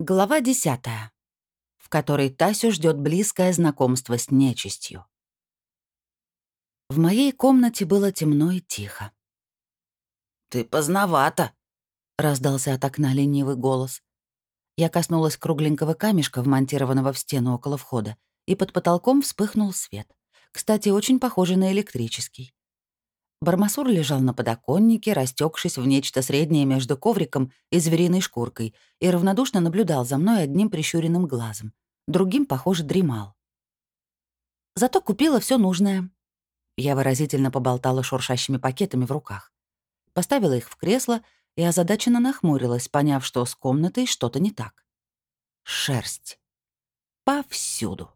Глава десятая, в которой Тасю ждет близкое знакомство с нечистью. В моей комнате было темно и тихо. «Ты поздновато», — раздался от окна ленивый голос. Я коснулась кругленького камешка, вмонтированного в стену около входа, и под потолком вспыхнул свет. Кстати, очень похожий на электрический. Бармасур лежал на подоконнике, растекшись в нечто среднее между ковриком и звериной шкуркой, и равнодушно наблюдал за мной одним прищуренным глазом. Другим, похоже, дремал. Зато купила все нужное. Я выразительно поболтала шуршащими пакетами в руках. Поставила их в кресло и озадаченно нахмурилась, поняв, что с комнатой что-то не так. Шерсть. Повсюду.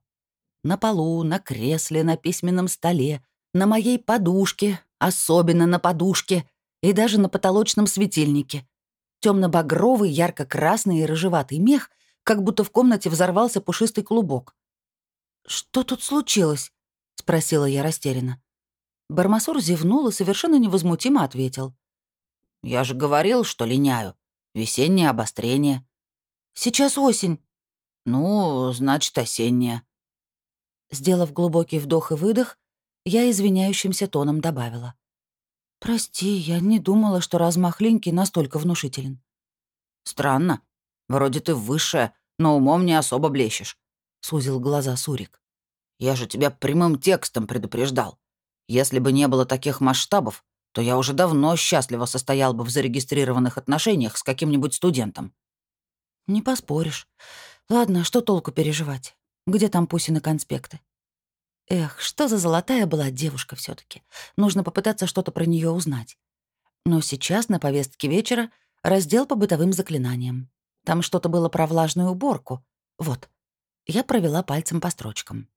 На полу, на кресле, на письменном столе, на моей подушке, особенно на подушке и даже на потолочном светильнике. Темно-багровый, ярко-красный и рыжеватый мех, как будто в комнате взорвался пушистый клубок. «Что тут случилось?» — спросила я растерянно. Бармасур зевнул и совершенно невозмутимо ответил. «Я же говорил, что линяю. Весеннее обострение». «Сейчас осень». «Ну, значит, осеннее». Сделав глубокий вдох и выдох, я извиняющимся тоном добавила. «Прости, я не думала, что размах линьки настолько внушителен». «Странно. Вроде ты высшая, но умом не особо блещешь», — сузил глаза Сурик. «Я же тебя прямым текстом предупреждал. Если бы не было таких масштабов, то я уже давно счастливо состоял бы в зарегистрированных отношениях с каким-нибудь студентом». «Не поспоришь. Ладно, что толку переживать? Где там Пусины конспекты?» Эх, что за золотая была девушка все таки Нужно попытаться что-то про нее узнать. Но сейчас на повестке вечера раздел по бытовым заклинаниям. Там что-то было про влажную уборку. Вот. Я провела пальцем по строчкам.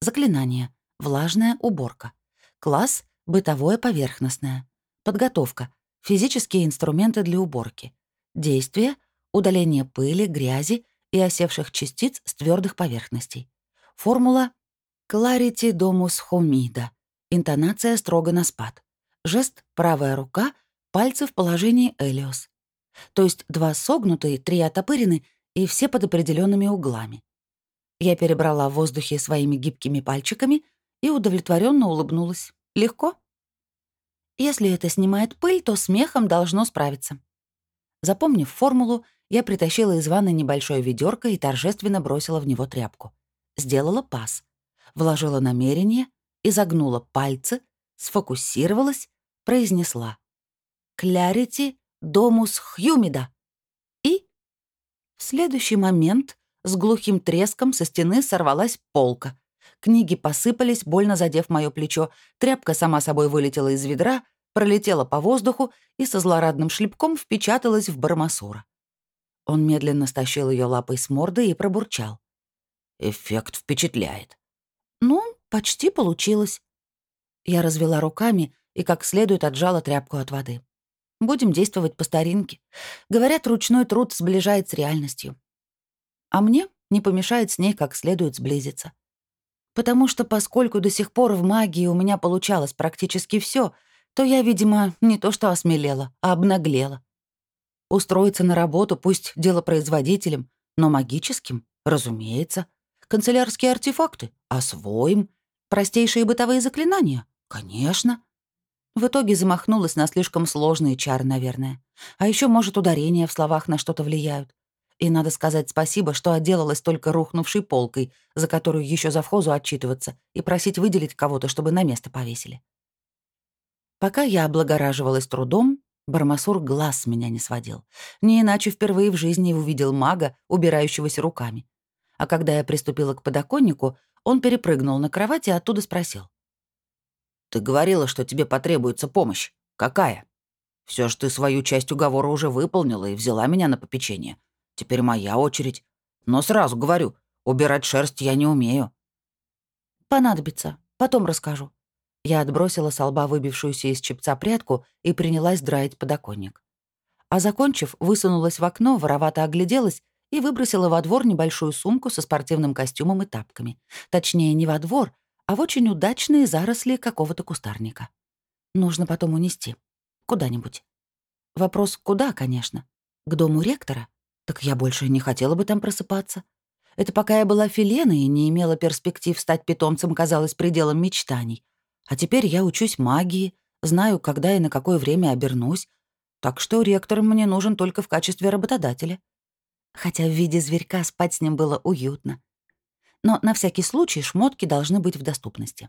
Заклинание. Влажная уборка. Класс — бытовое поверхностное. Подготовка. Физические инструменты для уборки. Действие — удаление пыли, грязи и осевших частиц с твердых поверхностей. Формула Clarity domus homida. Интонация строго на спад. Жест «правая рука», пальцы в положении Элиос. То есть два согнутые, три отопырены и все под определенными углами. Я перебрала в воздухе своими гибкими пальчиками и удовлетворенно улыбнулась. Легко. Если это снимает пыль, то смехом должно справиться. Запомнив формулу, я притащила из ванны небольшое ведерко и торжественно бросила в него тряпку. Сделала пас вложила намерение, изогнула пальцы, сфокусировалась, произнесла «Clarity Domus Humida» и в следующий момент с глухим треском со стены сорвалась полка. Книги посыпались, больно задев мое плечо, тряпка сама собой вылетела из ведра, пролетела по воздуху и со злорадным шлепком впечаталась в Бармасура. Он медленно стащил ее лапой с морды и пробурчал. «Эффект впечатляет. «Ну, почти получилось». Я развела руками и как следует отжала тряпку от воды. Будем действовать по старинке. Говорят, ручной труд сближает с реальностью. А мне не помешает с ней как следует сблизиться. Потому что поскольку до сих пор в магии у меня получалось практически все, то я, видимо, не то что осмелела, а обнаглела. Устроиться на работу, пусть делопроизводителем, но магическим, разумеется. Канцелярские артефакты? Освоим. Простейшие бытовые заклинания? Конечно. В итоге замахнулась на слишком сложные чары, наверное. А еще, может, ударения в словах на что-то влияют. И надо сказать спасибо, что отделалась только рухнувшей полкой, за которую еще завхозу отчитываться и просить выделить кого-то, чтобы на место повесили. Пока я облагораживалась трудом, Бармасур глаз меня не сводил. Не иначе впервые в жизни увидел мага, убирающегося руками а когда я приступила к подоконнику, он перепрыгнул на кровать и оттуда спросил. «Ты говорила, что тебе потребуется помощь. Какая? Все же ты свою часть уговора уже выполнила и взяла меня на попечение. Теперь моя очередь. Но сразу говорю, убирать шерсть я не умею». «Понадобится. Потом расскажу». Я отбросила с лба выбившуюся из чепца прядку и принялась драить подоконник. А закончив, высунулась в окно, воровато огляделась и выбросила во двор небольшую сумку со спортивным костюмом и тапками. Точнее, не во двор, а в очень удачные заросли какого-то кустарника. Нужно потом унести. Куда-нибудь. Вопрос «куда», конечно. К дому ректора? Так я больше не хотела бы там просыпаться. Это пока я была филеной и не имела перспектив стать питомцем, казалось пределом мечтаний. А теперь я учусь магии, знаю, когда и на какое время обернусь, так что ректор мне нужен только в качестве работодателя. Хотя в виде зверька спать с ним было уютно. Но на всякий случай шмотки должны быть в доступности.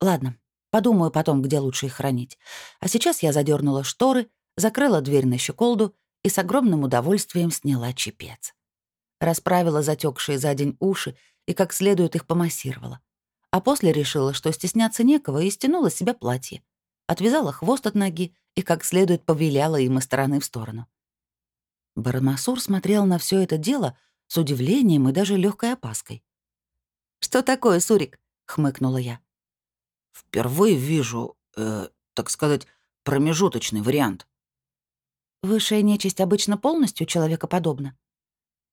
Ладно, подумаю потом, где лучше их хранить. А сейчас я задернула шторы, закрыла дверь на щеколду и с огромным удовольствием сняла чепец. Расправила затекшие за день уши и как следует их помассировала. А после решила, что стесняться некого, и стянула с себя платье. Отвязала хвост от ноги и как следует повиляла им из стороны в сторону. Барамасур смотрел на все это дело с удивлением и даже легкой опаской. «Что такое, Сурик?» — хмыкнула я. «Впервые вижу, э, так сказать, промежуточный вариант». «Высшая нечисть обычно полностью человекоподобна?»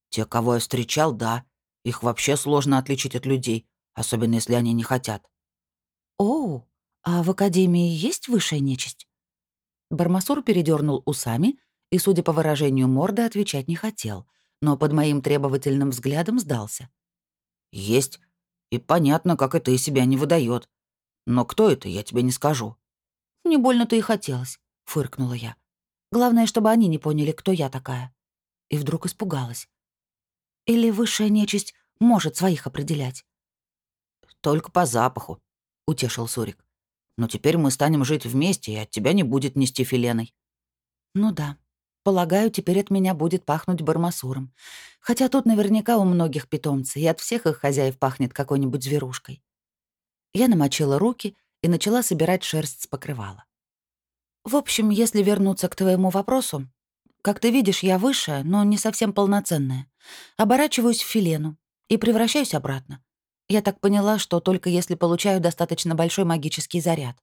«Те, кого я встречал, да. Их вообще сложно отличить от людей, особенно если они не хотят». «Оу, а в Академии есть высшая нечисть?» Бармасур передернул усами и, судя по выражению морды, отвечать не хотел, но под моим требовательным взглядом сдался. «Есть. И понятно, как это из себя не выдает. Но кто это, я тебе не скажу». «Не больно-то и хотелось», — фыркнула я. «Главное, чтобы они не поняли, кто я такая». И вдруг испугалась. «Или высшая нечисть может своих определять?» «Только по запаху», — утешил Сурик. «Но теперь мы станем жить вместе, и от тебя не будет нести филеной». «Ну да. Полагаю, теперь от меня будет пахнуть бармасуром. Хотя тут наверняка у многих питомцы, и от всех их хозяев пахнет какой-нибудь зверушкой». Я намочила руки и начала собирать шерсть с покрывала. В общем, если вернуться к твоему вопросу, как ты видишь, я высшая, но не совсем полноценная. Оборачиваюсь в филену и превращаюсь обратно. Я так поняла, что только если получаю достаточно большой магический заряд.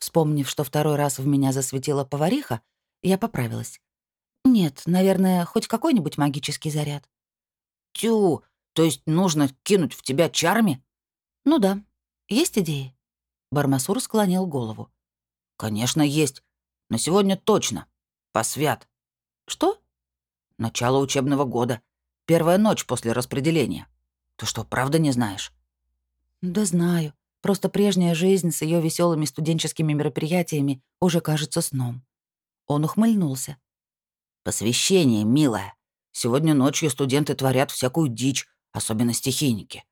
Вспомнив, что второй раз в меня засветила повариха, я поправилась. Нет, наверное, хоть какой-нибудь магический заряд. Тю, то есть нужно кинуть в тебя чарами? Ну да. Есть идеи? Бармасур склонил голову. Конечно, есть. На сегодня точно. Посвят. Что? Начало учебного года. Первая ночь после распределения. Ты что, правда не знаешь? Да знаю. Просто прежняя жизнь с ее веселыми студенческими мероприятиями уже кажется сном. Он ухмыльнулся. «Посвящение, милая. Сегодня ночью студенты творят всякую дичь, особенно стихийники».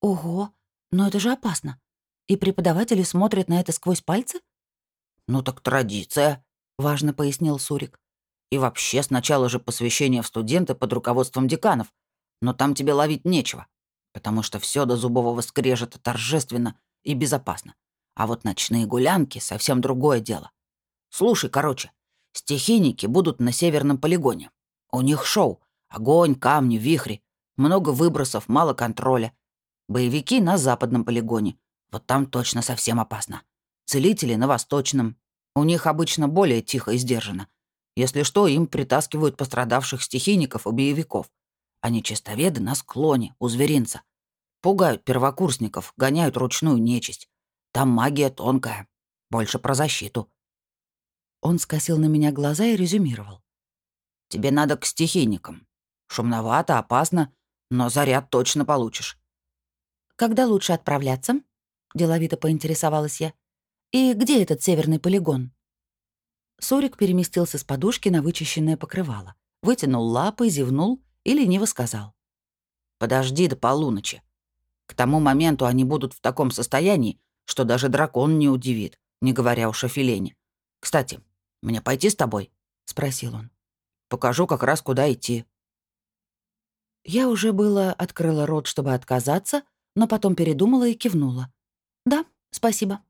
«Ого, но это же опасно. И преподаватели смотрят на это сквозь пальцы?» «Ну так традиция», — важно пояснил Сурик. «И вообще сначала же посвящение в студенты под руководством деканов, но там тебе ловить нечего, потому что все до зубового скрежета торжественно и безопасно. А вот ночные гулянки — совсем другое дело. Слушай, короче, Стихийники будут на северном полигоне. У них шоу. Огонь, камни, вихри. Много выбросов, мало контроля. Боевики на западном полигоне. Вот там точно совсем опасно. Целители на восточном. У них обычно более тихо и сдержанно. Если что, им притаскивают пострадавших стихийников и боевиков. Они чистоведы на склоне, у зверинца. Пугают первокурсников, гоняют ручную нечисть. Там магия тонкая. Больше про защиту. Он скосил на меня глаза и резюмировал. «Тебе надо к стихийникам. Шумновато, опасно, но заряд точно получишь». «Когда лучше отправляться?» — деловито поинтересовалась я. «И где этот северный полигон?» Сорик переместился с подушки на вычищенное покрывало, вытянул лапы, зевнул и лениво сказал. «Подожди до полуночи. К тому моменту они будут в таком состоянии, что даже дракон не удивит, не говоря уж о филене. Кстати, «Мне пойти с тобой?» — спросил он. «Покажу как раз, куда идти». Я уже было открыла рот, чтобы отказаться, но потом передумала и кивнула. «Да, спасибо».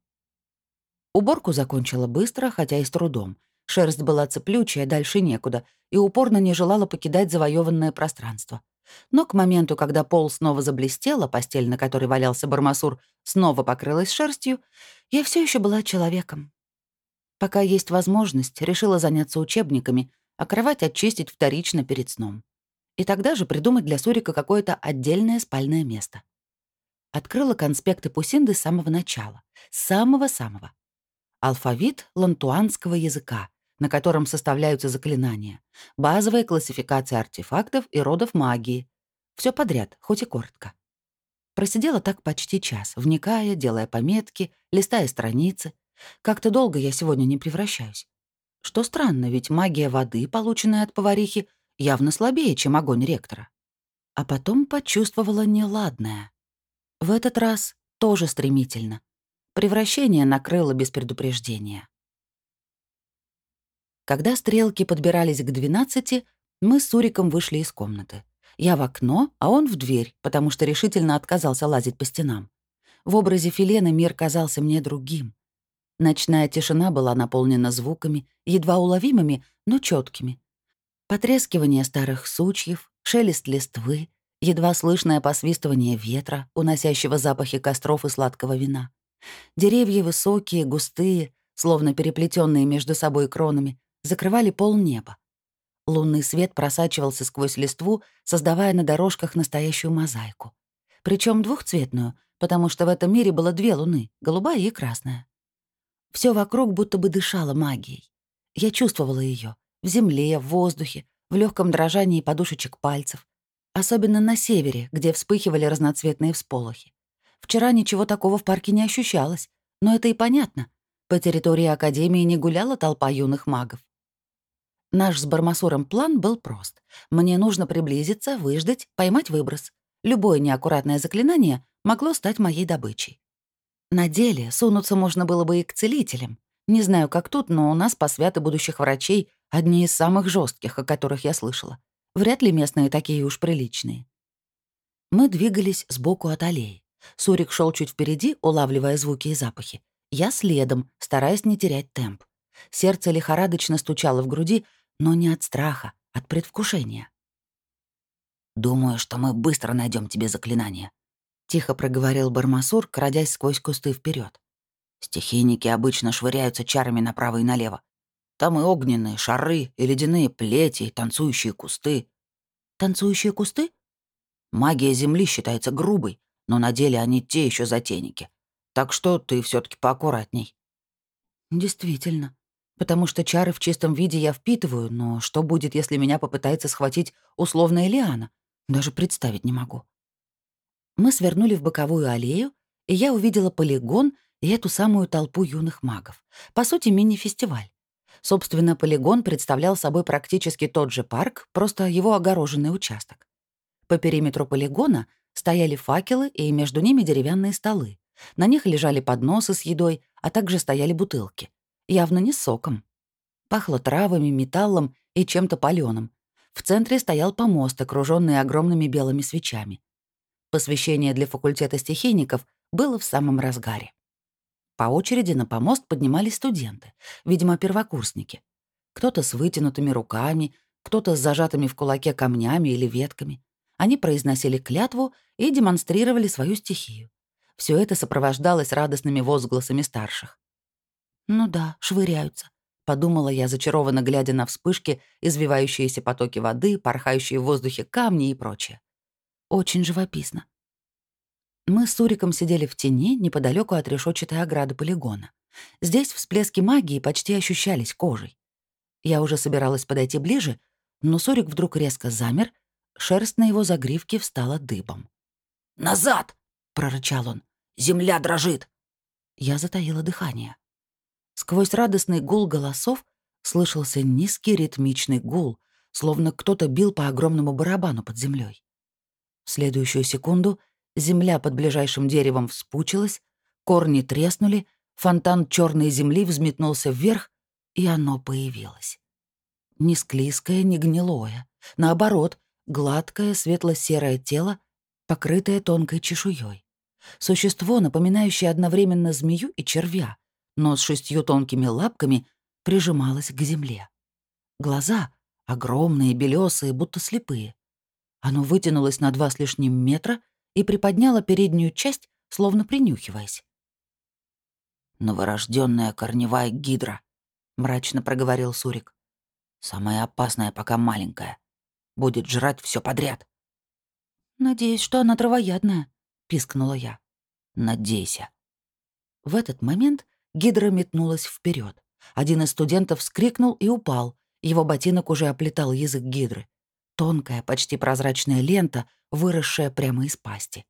Уборку закончила быстро, хотя и с трудом. Шерсть была цеплючая, дальше некуда, и упорно не желала покидать завоеванное пространство. Но к моменту, когда пол снова заблестел, а постель, на которой валялся бармасур, снова покрылась шерстью, я все еще была человеком. Пока есть возможность, решила заняться учебниками, а кровать очистить вторично перед сном. И тогда же придумать для Сурика какое-то отдельное спальное место. Открыла конспекты Пусинды с самого начала. С самого-самого. Алфавит лантуанского языка, на котором составляются заклинания, базовая классификация артефактов и родов магии. Все подряд, хоть и коротко. Просидела так почти час, вникая, делая пометки, листая страницы. Как-то долго я сегодня не превращаюсь. Что странно, ведь магия воды, полученная от поварихи, явно слабее, чем огонь ректора. А потом почувствовала неладное. В этот раз тоже стремительно. Превращение накрыло без предупреждения. Когда стрелки подбирались к 12, мы с Суриком вышли из комнаты. Я в окно, а он в дверь, потому что решительно отказался лазить по стенам. В образе Филены мир казался мне другим. Ночная тишина была наполнена звуками, едва уловимыми, но четкими. Потрескивание старых сучьев, шелест листвы, едва слышное посвистывание ветра, уносящего запахи костров и сладкого вина. Деревья высокие, густые, словно переплетенные между собой кронами, закрывали пол неба. Лунный свет просачивался сквозь листву, создавая на дорожках настоящую мозаику. Причем двухцветную, потому что в этом мире было две луны — голубая и красная. Все вокруг будто бы дышало магией. Я чувствовала ее в земле, в воздухе, в легком дрожании подушечек пальцев. Особенно на севере, где вспыхивали разноцветные всполохи. Вчера ничего такого в парке не ощущалось, но это и понятно. По территории Академии не гуляла толпа юных магов. Наш с Бармасуром план был прост. Мне нужно приблизиться, выждать, поймать выброс. Любое неаккуратное заклинание могло стать моей добычей. На деле сунуться можно было бы и к целителям. Не знаю, как тут, но у нас по свято будущих врачей одни из самых жестких, о которых я слышала. Вряд ли местные такие уж приличные. Мы двигались сбоку от аллеи. Сурик шел чуть впереди, улавливая звуки и запахи. Я следом, стараясь не терять темп. Сердце лихорадочно стучало в груди, но не от страха, от предвкушения. «Думаю, что мы быстро найдем тебе заклинание», — тихо проговорил Бармасур, крадясь сквозь кусты вперед. «Стихийники обычно швыряются чарами направо и налево. Там и огненные шары, и ледяные плети, и танцующие кусты». «Танцующие кусты?» «Магия Земли считается грубой, но на деле они те еще затейники. Так что ты все таки поаккуратней». «Действительно потому что чары в чистом виде я впитываю, но что будет, если меня попытается схватить условная Лиана? Даже представить не могу. Мы свернули в боковую аллею, и я увидела полигон и эту самую толпу юных магов. По сути, мини-фестиваль. Собственно, полигон представлял собой практически тот же парк, просто его огороженный участок. По периметру полигона стояли факелы и между ними деревянные столы. На них лежали подносы с едой, а также стояли бутылки явно не соком. Пахло травами, металлом и чем-то палёным. В центре стоял помост, окружённый огромными белыми свечами. Посвящение для факультета стихийников было в самом разгаре. По очереди на помост поднимались студенты, видимо, первокурсники. Кто-то с вытянутыми руками, кто-то с зажатыми в кулаке камнями или ветками. Они произносили клятву и демонстрировали свою стихию. Все это сопровождалось радостными возгласами старших. «Ну да, швыряются», — подумала я, зачарованно глядя на вспышки, извивающиеся потоки воды, порхающие в воздухе камни и прочее. Очень живописно. Мы с Суриком сидели в тени неподалеку от решетчатой ограды полигона. Здесь всплески магии почти ощущались кожей. Я уже собиралась подойти ближе, но Сурик вдруг резко замер, шерсть на его загривке встала дыбом. «Назад!» — прорычал он. «Земля дрожит!» Я затаила дыхание. Сквозь радостный гул голосов слышался низкий ритмичный гул, словно кто-то бил по огромному барабану под землей. В следующую секунду земля под ближайшим деревом вспучилась, корни треснули, фонтан черной земли взметнулся вверх, и оно появилось. Не склизкое, не гнилое. Наоборот, гладкое светло-серое тело, покрытое тонкой чешуей. Существо, напоминающее одновременно змею и червя, но с шестью тонкими лапками прижималась к земле. Глаза — огромные, белесые, будто слепые. Оно вытянулось на два с лишним метра и приподняло переднюю часть, словно принюхиваясь. «Новорожденная корневая гидра», — мрачно проговорил Сурик. «Самая опасная, пока маленькая. Будет жрать все подряд». «Надеюсь, что она травоядная», — пискнула я. «Надейся». В этот момент Гидра метнулась вперед. Один из студентов вскрикнул и упал. Его ботинок уже оплетал язык гидры. Тонкая, почти прозрачная лента, выросшая прямо из пасти.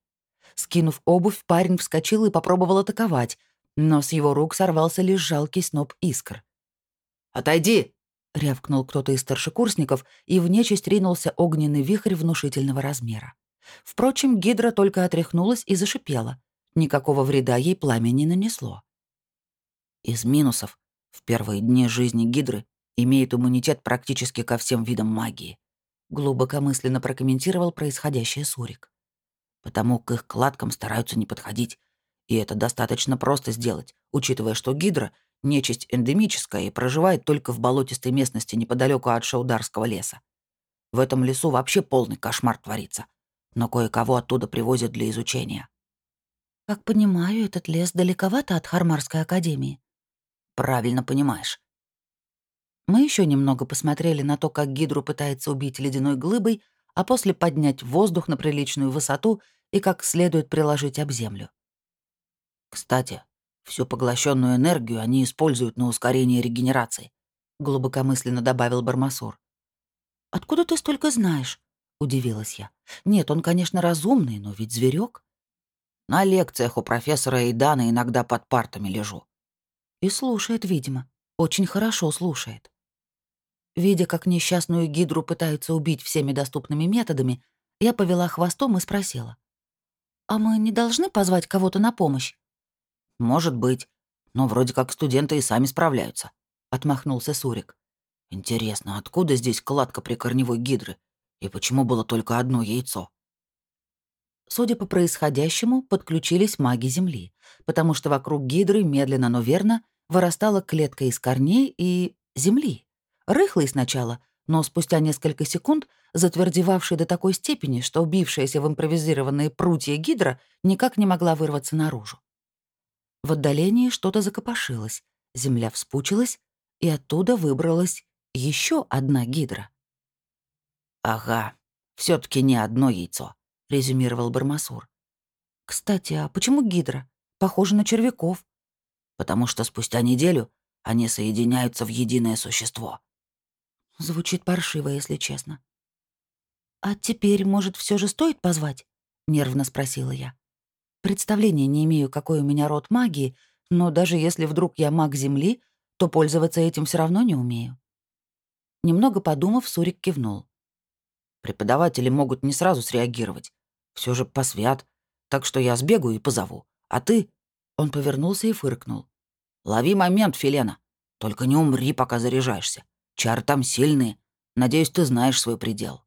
Скинув обувь, парень вскочил и попробовал атаковать, но с его рук сорвался лишь жалкий сноп искр. «Отойди!» — рявкнул кто-то из старшекурсников, и в нечисть ринулся огненный вихрь внушительного размера. Впрочем, гидра только отряхнулась и зашипела. Никакого вреда ей пламя не нанесло. Из минусов в первые дни жизни гидры имеет иммунитет практически ко всем видам магии. Глубокомысленно прокомментировал происходящее Сурик. Потому к их кладкам стараются не подходить. И это достаточно просто сделать, учитывая, что гидра Нечисть эндемическая и проживает только в болотистой местности неподалеку от Шаударского леса. В этом лесу вообще полный кошмар творится. Но кое-кого оттуда привозят для изучения. «Как понимаю, этот лес далековато от Хармарской академии?» «Правильно понимаешь». Мы еще немного посмотрели на то, как Гидру пытается убить ледяной глыбой, а после поднять воздух на приличную высоту и как следует приложить об землю. «Кстати, Всю поглощенную энергию они используют на ускорение регенерации», — глубокомысленно добавил Бармасур. «Откуда ты столько знаешь?» — удивилась я. «Нет, он, конечно, разумный, но ведь зверек. На лекциях у профессора Эйдана иногда под партами лежу. И слушает, видимо. Очень хорошо слушает. Видя, как несчастную гидру пытаются убить всеми доступными методами, я повела хвостом и спросила. «А мы не должны позвать кого-то на помощь?» «Может быть. Но вроде как студенты и сами справляются», — отмахнулся Сурик. «Интересно, откуда здесь кладка прикорневой гидры? И почему было только одно яйцо?» Судя по происходящему, подключились маги Земли, потому что вокруг гидры медленно, но верно вырастала клетка из корней и земли. Рыхлой сначала, но спустя несколько секунд затвердевавшей до такой степени, что убившаяся в импровизированные прутья гидра никак не могла вырваться наружу. В отдалении что-то закопошилось, земля вспучилась, и оттуда выбралась еще одна гидра. «Ага, все таки не одно яйцо», — резюмировал Бармасур. «Кстати, а почему гидра? Похоже на червяков». «Потому что спустя неделю они соединяются в единое существо». Звучит паршиво, если честно. «А теперь, может, все же стоит позвать?» — нервно спросила я. Представления не имею, какой у меня род магии, но даже если вдруг я маг Земли, то пользоваться этим все равно не умею. Немного подумав, Сурик кивнул. Преподаватели могут не сразу среагировать. Все же посвят. Так что я сбегу и позову. А ты...» Он повернулся и фыркнул. «Лови момент, Филена. Только не умри, пока заряжаешься. Чары там сильные. Надеюсь, ты знаешь свой предел».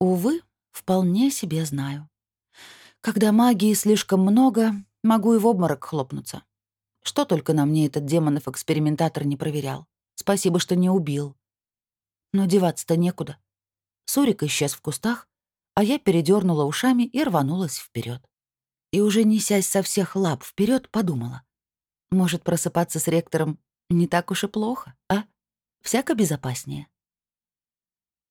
«Увы, вполне себе знаю». Когда магии слишком много, могу и в обморок хлопнуться. Что только на мне этот демонов-экспериментатор не проверял. Спасибо, что не убил. Но деваться-то некуда. Сурик исчез в кустах, а я передернула ушами и рванулась вперед. И уже несясь со всех лап вперед, подумала. Может, просыпаться с ректором не так уж и плохо, а? Всяко безопаснее.